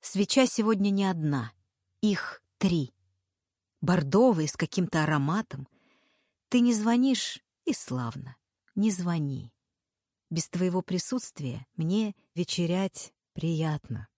Свеча сегодня не одна, их три. Бордовые, с каким-то ароматом. Ты не звонишь, и славно. Не звони. Без твоего присутствия мне вечерять приятно.